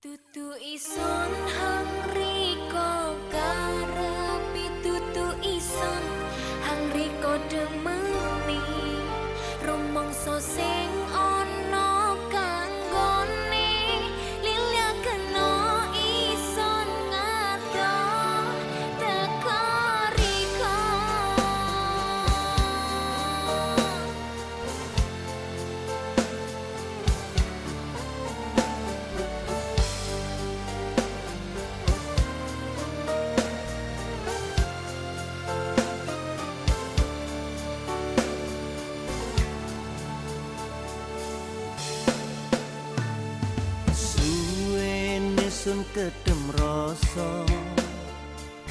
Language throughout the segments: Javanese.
Tutu ison hang riko sun kedem rasa.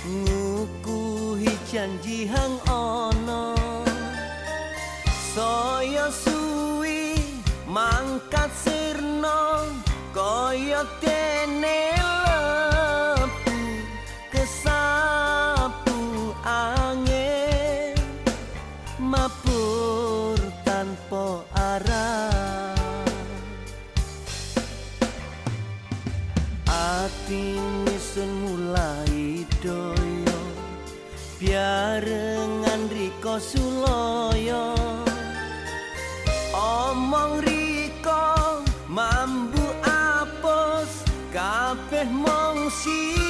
Ngukuhi janji hang ana. Saya suwi mangkat sirna kaya dene lepu kesapu angin. Mabur tanpa arah atine sun mulai doyo biarengan riko suloyo. Omong riko mambu apos kabeh mong sio